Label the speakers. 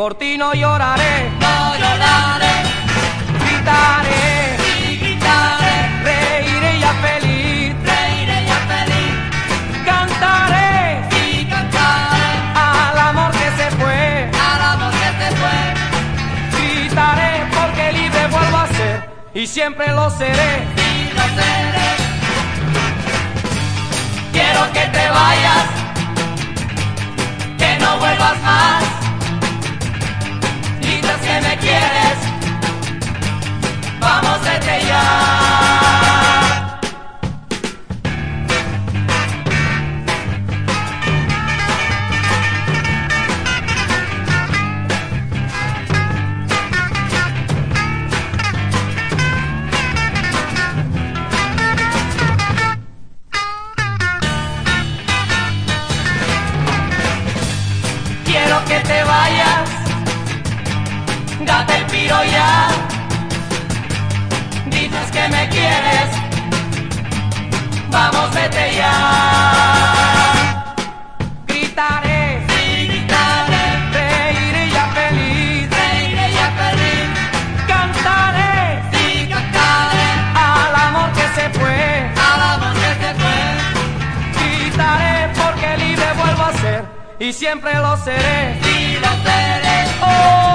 Speaker 1: por ti no lloraré,
Speaker 2: no lloraré,
Speaker 1: gritaré,
Speaker 2: y gritaré,
Speaker 1: reiré ya feliz,
Speaker 2: reiré ya feliz,
Speaker 1: cantaré.
Speaker 2: Y cantaré,
Speaker 1: al amor que se fue,
Speaker 2: al amor que se fue,
Speaker 1: gritaré porque libre vuelvo a ser y siempre lo seré.
Speaker 2: y lo seré. Que te vayas, Date el piro ya. Dices que me quieres. Y
Speaker 1: siempre lo seré.
Speaker 2: Y lo seré.
Speaker 1: Oh,